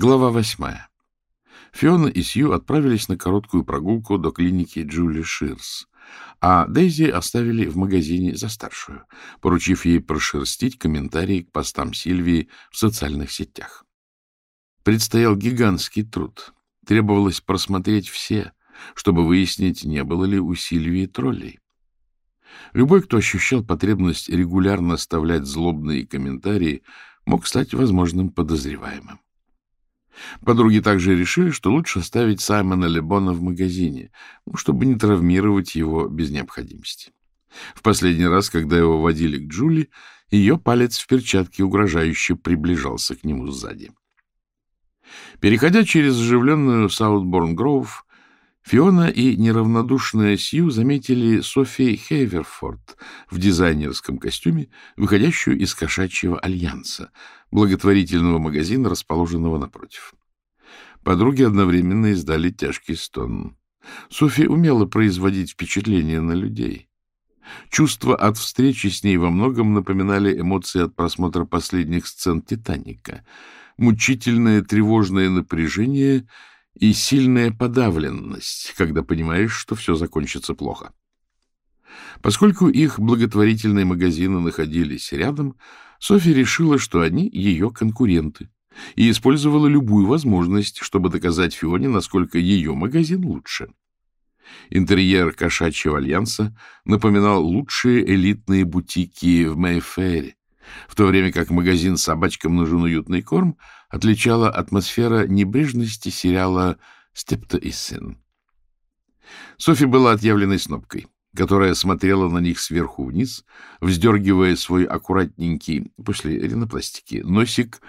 Глава восьмая. Фиона и Сью отправились на короткую прогулку до клиники Джули Ширс, а Дейзи оставили в магазине за старшую, поручив ей прошерстить комментарии к постам Сильвии в социальных сетях. Предстоял гигантский труд. Требовалось просмотреть все, чтобы выяснить, не было ли у Сильвии троллей. Любой, кто ощущал потребность регулярно оставлять злобные комментарии, мог стать возможным подозреваемым. Подруги также решили, что лучше оставить Саймона Лебона в магазине, ну, чтобы не травмировать его без необходимости. В последний раз, когда его водили к Джули, ее палец в перчатке угрожающе приближался к нему сзади. Переходя через оживленную Саутборн-Гроув, Фиона и неравнодушная Сью заметили Софи Хейверфорд в дизайнерском костюме, выходящую из кошачьего альянса, благотворительного магазина, расположенного напротив. Подруги одновременно издали тяжкий стон. Софи умела производить впечатление на людей. Чувства от встречи с ней во многом напоминали эмоции от просмотра последних сцен «Титаника». Мучительное тревожное напряжение — и сильная подавленность, когда понимаешь, что все закончится плохо. Поскольку их благотворительные магазины находились рядом, Софья решила, что они ее конкуренты, и использовала любую возможность, чтобы доказать Фионе, насколько ее магазин лучше. Интерьер кошачьего альянса напоминал лучшие элитные бутики в Мэйфэре, в то время как магазин «Собачкам нужен уютный корм» отличала атмосфера небрежности сериала «Степта и сын». Софи была отъявленной снопкой, которая смотрела на них сверху вниз, вздергивая свой аккуратненький, после ринопластики, носик,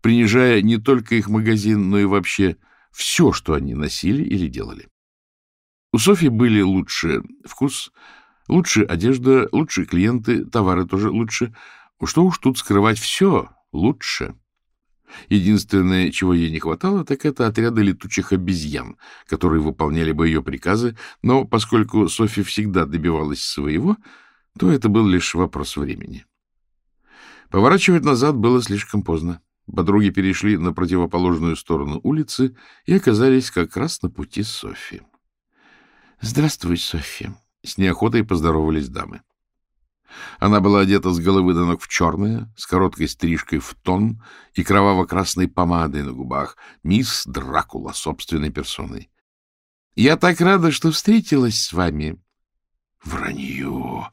принижая не только их магазин, но и вообще все, что они носили или делали. У Софи были лучше вкус, лучше одежда, лучшие клиенты, товары тоже лучше, что уж тут скрывать все лучше. Единственное, чего ей не хватало, так это отряда летучих обезьян, которые выполняли бы ее приказы, но поскольку Софи всегда добивалась своего, то это был лишь вопрос времени. Поворачивать назад было слишком поздно. Подруги перешли на противоположную сторону улицы и оказались как раз на пути Софи. — Здравствуй, Софи. С неохотой поздоровались дамы. Она была одета с головы до ног в черное, с короткой стрижкой в тон и кроваво-красной помадой на губах. Мисс Дракула собственной персоной. — Я так рада, что встретилась с вами. — Вранье!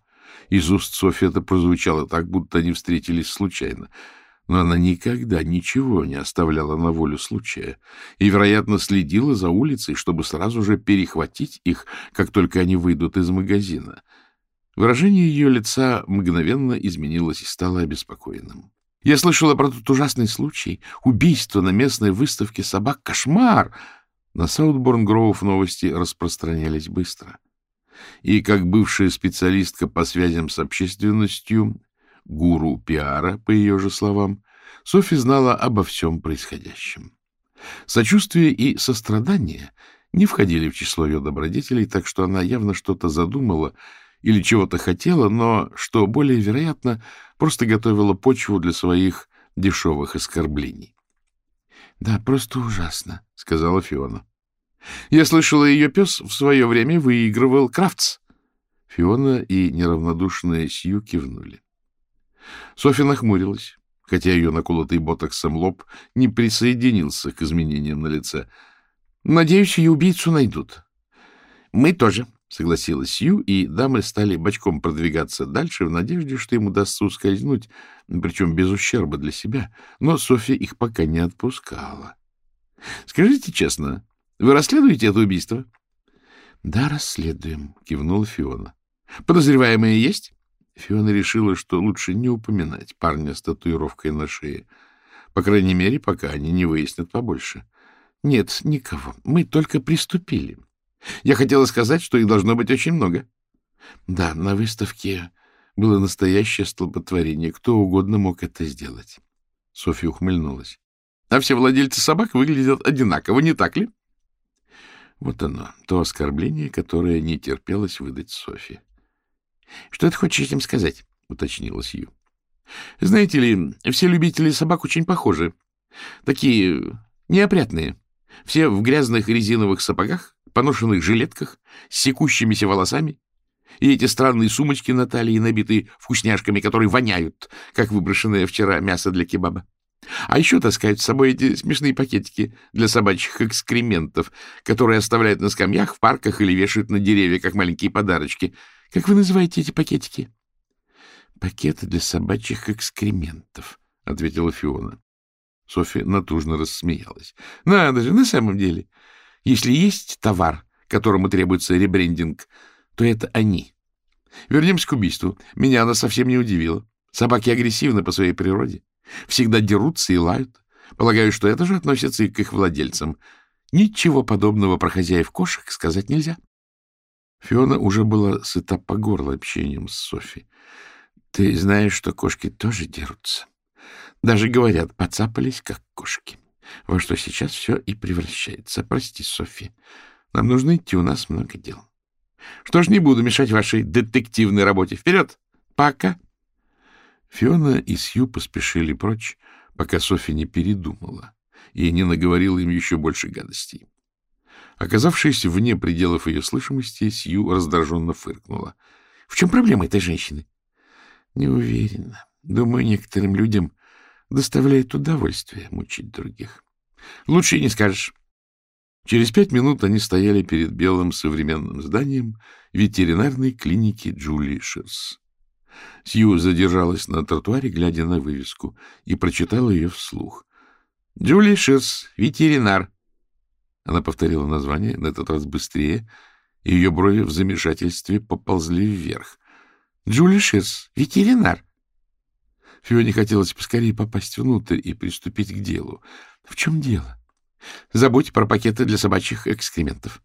Из уст Софьи это прозвучало так, будто они встретились случайно. Но она никогда ничего не оставляла на волю случая и, вероятно, следила за улицей, чтобы сразу же перехватить их, как только они выйдут из магазина. Выражение ее лица мгновенно изменилось и стало обеспокоенным. Я слышала про тот ужасный случай. Убийство на местной выставке собак. Кошмар! На Саутборн-Гроув новости распространялись быстро. И как бывшая специалистка по связям с общественностью, гуру пиара, по ее же словам, Софи знала обо всем происходящем. Сочувствие и сострадание не входили в число ее добродетелей, так что она явно что-то задумала — или чего-то хотела, но, что более вероятно, просто готовила почву для своих дешевых оскорблений. — Да, просто ужасно, — сказала Фиона. — Я слышала, ее пес в свое время выигрывал Крафтс. Фиона и неравнодушная Сью кивнули. Софья нахмурилась, хотя ее наколотый ботоксом лоб не присоединился к изменениям на лице. — Надеюсь, ее убийцу найдут. — Мы тоже, согласилась Сью, и дамы стали бочком продвигаться дальше в надежде, что им удастся ускользнуть, причем без ущерба для себя. Но Софья их пока не отпускала. — Скажите честно, вы расследуете это убийство? — Да, расследуем, — кивнула Фиона. — Подозреваемые есть? Фиона решила, что лучше не упоминать парня с татуировкой на шее. По крайней мере, пока они не выяснят побольше. — Нет, никого. Мы только приступили. — я хотела сказать, что их должно быть очень много. Да, на выставке было настоящее столпотворение. Кто угодно мог это сделать. Софья ухмыльнулась. А все владельцы собак выглядят одинаково, не так ли? Вот оно, то оскорбление, которое не терпелось выдать Софье. — Что ты хочешь этим сказать? — уточнила Сью. — Знаете ли, все любители собак очень похожи. Такие Неопрятные. Все в грязных резиновых сапогах, поношенных жилетках, с секущимися волосами. И эти странные сумочки на талии, набитые вкусняшками, которые воняют, как выброшенное вчера мясо для кебаба. А еще таскают с собой эти смешные пакетики для собачьих экскрементов, которые оставляют на скамьях, в парках или вешают на деревья, как маленькие подарочки. Как вы называете эти пакетики? — Пакеты для собачьих экскрементов, — ответила Фиона. Софья натужно рассмеялась. — Надо же, на самом деле. Если есть товар, которому требуется ребрендинг, то это они. Вернемся к убийству. Меня она совсем не удивила. Собаки агрессивны по своей природе. Всегда дерутся и лают. Полагаю, что это же относится и к их владельцам. Ничего подобного про хозяев кошек сказать нельзя. Фиона уже была сыта по горло общением с Софи. Ты знаешь, что кошки тоже дерутся. Даже говорят, поцапались, как кошки. Во что сейчас все и превращается. Прости, Софи. Нам нужно идти, у нас много дел. Что ж, не буду мешать вашей детективной работе. Вперед! Пока! Фиона и Сью поспешили прочь, пока Софи не передумала и не наговорила им еще больше гадостей. Оказавшись вне пределов ее слышимости, Сью раздраженно фыркнула. — В чем проблема этой женщины? — Не уверена. Думаю, некоторым людям доставляет удовольствие мучить других. — Лучше и не скажешь. Через пять минут они стояли перед белым современным зданием ветеринарной клиники Джули Ширс. Сью задержалась на тротуаре, глядя на вывеску, и прочитала ее вслух. — Джули Ширс, ветеринар. Она повторила название, на этот раз быстрее, и ее брови в замешательстве поползли вверх. — Джули Ширс, ветеринар. Фионе хотелось поскорее попасть внутрь и приступить к делу. — В чем дело? — Забудь про пакеты для собачьих экскрементов.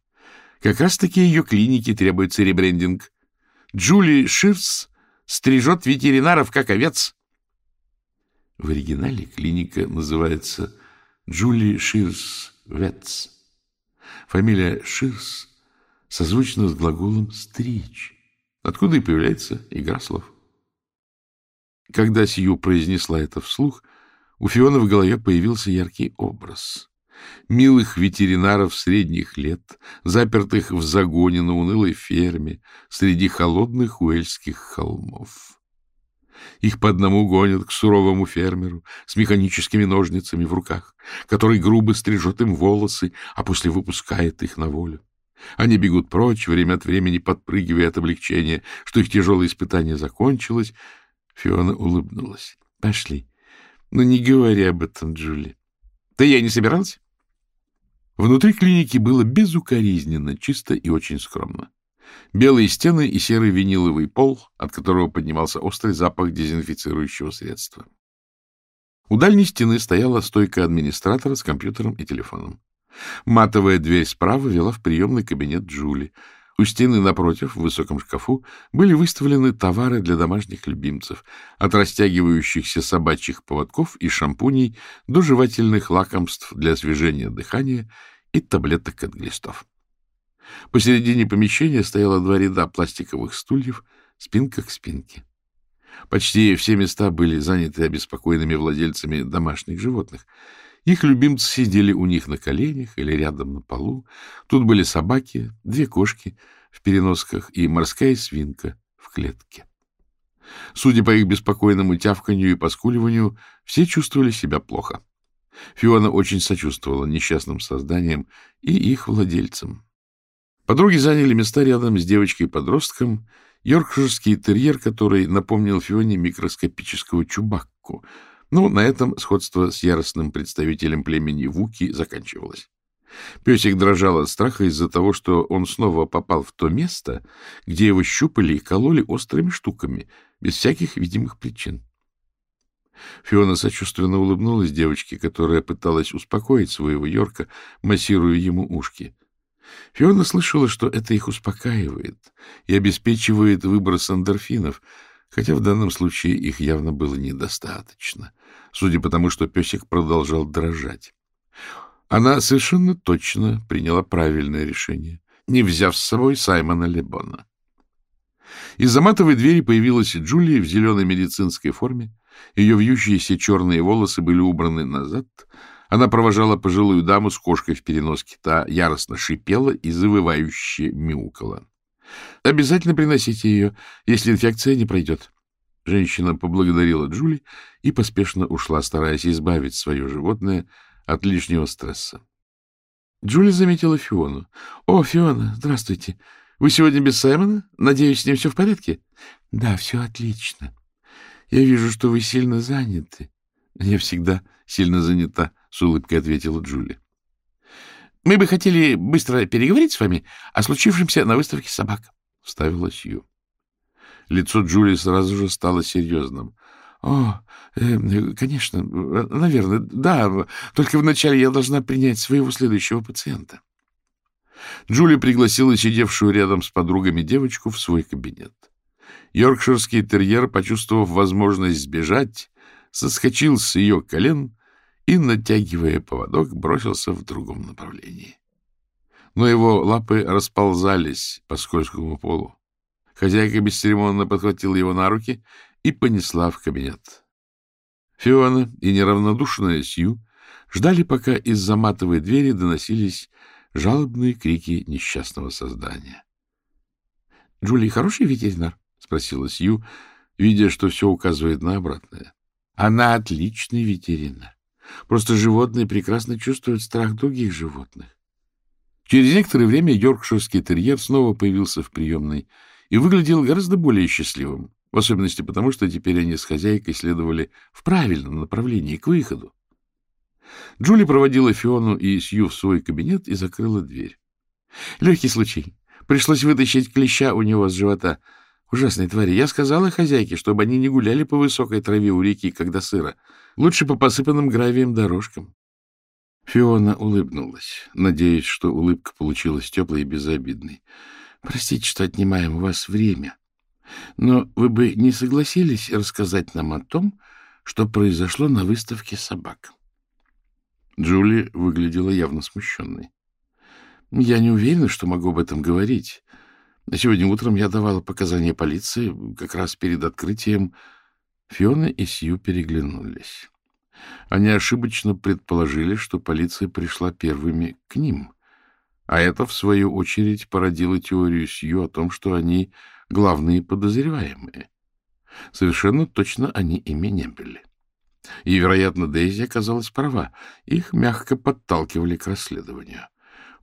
Как раз-таки ее клинике требуется ребрендинг. Джули Ширс стрижет ветеринаров, как овец. В оригинале клиника называется Джули Ширс Ветс. Фамилия Ширс созвучна с глаголом «стричь», откуда и появляется игра слов. Когда Сью произнесла это вслух, у Фиона в голове появился яркий образ милых ветеринаров средних лет, запертых в загоне на унылой ферме среди холодных уэльских холмов. Их по одному гонят к суровому фермеру с механическими ножницами в руках, который грубо стрижет им волосы, а после выпускает их на волю. Они бегут прочь, время от времени подпрыгивая от облегчения, что их тяжелое испытание закончилось. Фиона улыбнулась. — Пошли. Но не говори об этом, Джули. — Да я не собирался. Внутри клиники было безукоризненно, чисто и очень скромно. Белые стены и серый виниловый пол, от которого поднимался острый запах дезинфицирующего средства. У дальней стены стояла стойка администратора с компьютером и телефоном. Матовая дверь справа вела в приемный кабинет Джули. У стены напротив, в высоком шкафу, были выставлены товары для домашних любимцев, от растягивающихся собачьих поводков и шампуней до жевательных лакомств для освежения дыхания и таблеток от глистов. Посередине помещения стояло два ряда пластиковых стульев, спинка к спинке. Почти все места были заняты обеспокоенными владельцами домашних животных. Их любимцы сидели у них на коленях или рядом на полу. Тут были собаки, две кошки в переносках и морская свинка в клетке. Судя по их беспокойному тявканью и поскуливанию, все чувствовали себя плохо. Фиона очень сочувствовала несчастным созданиям и их владельцам. Подруги заняли места рядом с девочкой-подростком, йоркширский терьер, который напомнил Фионе микроскопического чубакку. Но на этом сходство с яростным представителем племени Вуки заканчивалось. Песик дрожал от страха из-за того, что он снова попал в то место, где его щупали и кололи острыми штуками, без всяких видимых причин. Фиона сочувственно улыбнулась девочке, которая пыталась успокоить своего Йорка, массируя ему ушки. Фиона слышала, что это их успокаивает и обеспечивает выброс эндорфинов, хотя в данном случае их явно было недостаточно, судя по тому, что песик продолжал дрожать. Она совершенно точно приняла правильное решение, не взяв с собой Саймона Лебона. Из-за матовой двери появилась Джулия в зеленой медицинской форме. Ее вьющиеся черные волосы были убраны назад, Она провожала пожилую даму с кошкой в переноске. Та яростно шипела и завывающе мяукала. — Обязательно приносите ее, если инфекция не пройдет. Женщина поблагодарила Джули и поспешно ушла, стараясь избавить свое животное от лишнего стресса. Джули заметила Фиону. — О, Фиона, здравствуйте. Вы сегодня без Саймона? Надеюсь, с ним все в порядке? — Да, все отлично. Я вижу, что вы сильно заняты. — Я всегда сильно занята, — с улыбкой ответила Джули. — Мы бы хотели быстро переговорить с вами о случившемся на выставке собак, — вставила Сью. Лицо Джули сразу же стало серьезным. — О, э, конечно, наверное, да, только вначале я должна принять своего следующего пациента. Джули пригласила сидевшую рядом с подругами девочку в свой кабинет. Йоркширский терьер, почувствовав возможность сбежать, соскочил с ее колен и, натягивая поводок, бросился в другом направлении. Но его лапы расползались по скользкому полу. Хозяйка бесцеремонно подхватила его на руки и понесла в кабинет. Фиона и неравнодушная Сью ждали, пока из-за матовой двери доносились жалобные крики несчастного создания. — Джули хороший ветеринар? — спросила Сью, видя, что все указывает на обратное. — Она отличный ветеринар. Просто животные прекрасно чувствуют страх других животных. Через некоторое время йоркширский терьер снова появился в приемной и выглядел гораздо более счастливым, в особенности потому, что теперь они с хозяйкой следовали в правильном направлении, к выходу. Джули проводила Фиону и Сью в свой кабинет и закрыла дверь. Легкий случай. Пришлось вытащить клеща у него с живота. Ужасные твари. Я сказала хозяйке, чтобы они не гуляли по высокой траве у реки, когда сыро. Лучше по посыпанным гравием дорожкам. Фиона улыбнулась, надеясь, что улыбка получилась теплой и безобидной. — Простите, что отнимаем у вас время. Но вы бы не согласились рассказать нам о том, что произошло на выставке собак? Джули выглядела явно смущенной. — Я не уверена, что могу об этом говорить. Сегодня утром я давала показания полиции как раз перед открытием. Фиона и Сью переглянулись. Они ошибочно предположили, что полиция пришла первыми к ним. А это, в свою очередь, породило теорию Сью о том, что они главные подозреваемые. Совершенно точно они ими не были. И, вероятно, Дейзи оказалась права. Их мягко подталкивали к расследованию.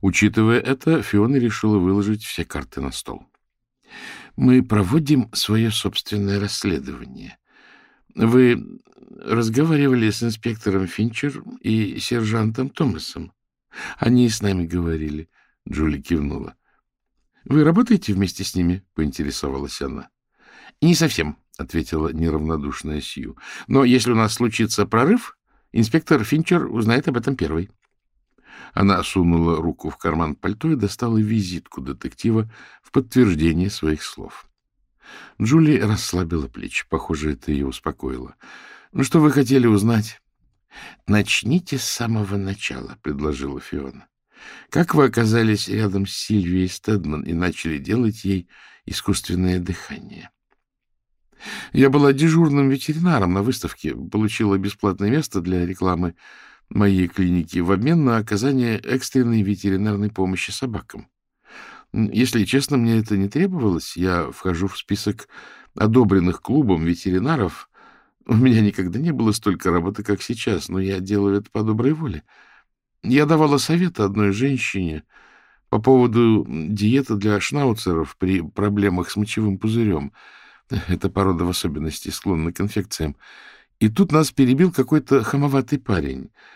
Учитывая это, Фиона решила выложить все карты на стол. «Мы проводим свое собственное расследование. Вы разговаривали с инспектором Финчер и сержантом Томасом. Они с нами говорили». Джули кивнула. «Вы работаете вместе с ними?» — поинтересовалась она. «Не совсем», — ответила неравнодушная Сью. — Но если у нас случится прорыв, инспектор Финчер узнает об этом первый. Она сунула руку в карман пальто и достала визитку детектива в подтверждение своих слов. Джули расслабила плечи. Похоже, это ее успокоило. — Ну, что вы хотели узнать? — Начните с самого начала, — предложила Фиона. — Как вы оказались рядом с Сильвией Стедман и начали делать ей искусственное дыхание? — я была дежурным ветеринаром на выставке, получила бесплатное место для рекламы моей клиники в обмен на оказание экстренной ветеринарной помощи собакам. Если честно, мне это не требовалось. Я вхожу в список одобренных клубом ветеринаров. У меня никогда не было столько работы, как сейчас, но я делаю это по доброй воле. Я давала советы одной женщине по поводу диеты для шнауцеров при проблемах с мочевым пузырем — эта порода в особенности склонна к инфекциям. И тут нас перебил какой-то хамоватый парень. —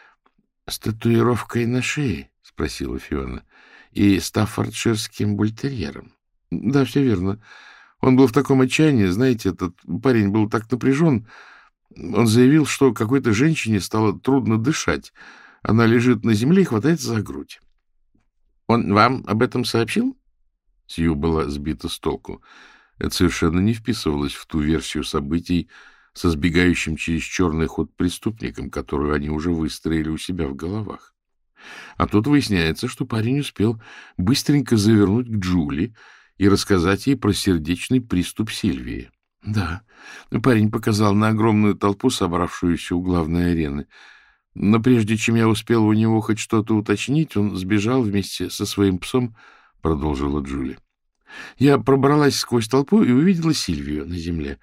С татуировкой на шее? — спросила Фиона. — И стаффордширским бультерьером. — Да, все верно. Он был в таком отчаянии, знаете, этот парень был так напряжен. Он заявил, что какой-то женщине стало трудно дышать. Она лежит на земле и хватается за грудь. — Он вам об этом сообщил? Сью была сбита с толку. Это совершенно не вписывалось в ту версию событий со сбегающим через черный ход преступником, которую они уже выстроили у себя в головах. А тут выясняется, что парень успел быстренько завернуть к Джули и рассказать ей про сердечный приступ Сильвии. Да, парень показал на огромную толпу, собравшуюся у главной арены. Но прежде чем я успел у него хоть что-то уточнить, он сбежал вместе со своим псом, — продолжила Джули. Я пробралась сквозь толпу и увидела Сильвию на земле.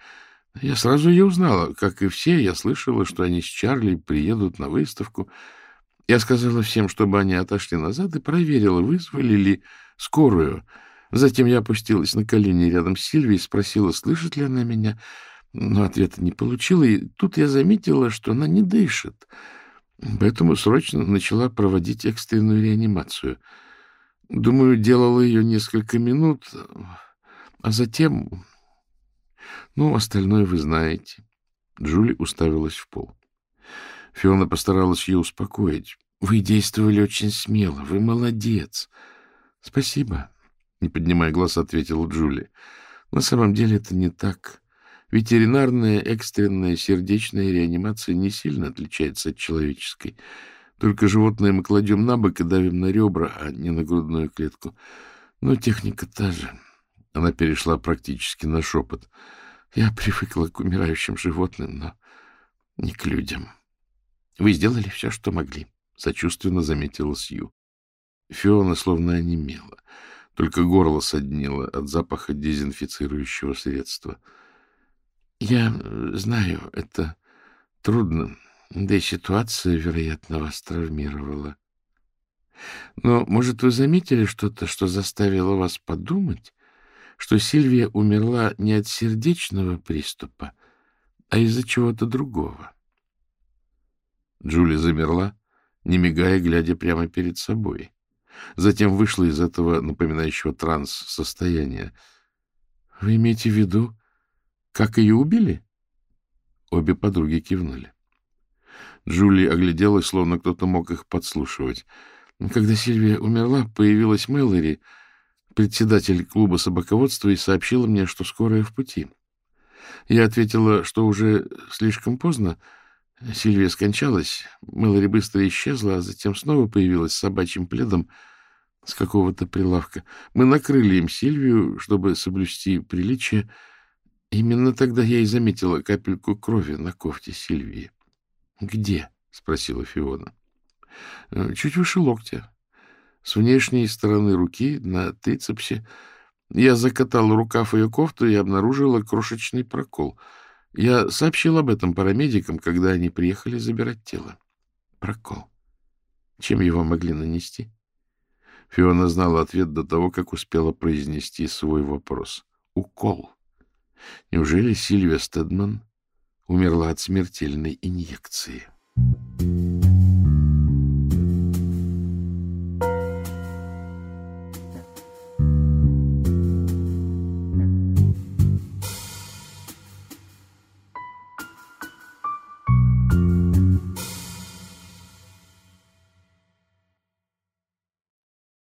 Я сразу ее узнала. Как и все, я слышала, что они с Чарли приедут на выставку. Я сказала всем, чтобы они отошли назад, и проверила, вызвали ли скорую. Затем я опустилась на колени рядом с Сильвией и спросила, слышит ли она меня. Но ответа не получила, и тут я заметила, что она не дышит. Поэтому срочно начала проводить экстренную реанимацию. Думаю, делала ее несколько минут, а затем... Ну, остальное вы знаете. Джули уставилась в пол. Фиона постаралась ее успокоить. Вы действовали очень смело. Вы молодец. Спасибо. Не поднимая глаз, ответила Джули. На самом деле это не так. Ветеринарная экстренная сердечная реанимация не сильно отличается от человеческой. Только животное мы кладем на бок и давим на ребра, а не на грудную клетку. Но техника та же. Она перешла практически на шепот. Я привыкла к умирающим животным, но не к людям. Вы сделали все, что могли, — сочувственно заметила Сью. Фиона словно онемела, только горло соднило от запаха дезинфицирующего средства — я знаю, это трудно, да и ситуация, вероятно, вас травмировала. Но, может, вы заметили что-то, что заставило вас подумать, что Сильвия умерла не от сердечного приступа, а из-за чего-то другого? Джули замерла, не мигая, глядя прямо перед собой. Затем вышла из этого напоминающего транс состояния. — Вы имеете в виду как ее убили? Обе подруги кивнули. Джули огляделась, словно кто-то мог их подслушивать. Когда Сильвия умерла, появилась Мэлори, председатель клуба собаководства, и сообщила мне, что скорая в пути. Я ответила, что уже слишком поздно. Сильвия скончалась, Мэлори быстро исчезла, а затем снова появилась с собачьим пледом с какого-то прилавка. Мы накрыли им Сильвию, чтобы соблюсти приличие, Именно тогда я и заметила капельку крови на кофте Сильвии. — Где? — спросила Фиона. — Чуть выше локтя. С внешней стороны руки, на трицепсе. Я закатал рукав ее кофту и обнаружила крошечный прокол. Я сообщил об этом парамедикам, когда они приехали забирать тело. Прокол. Чем его могли нанести? Фиона знала ответ до того, как успела произнести свой вопрос. Укол. Неужели Сильвия Стедман умерла от смертельной инъекции? Thank you.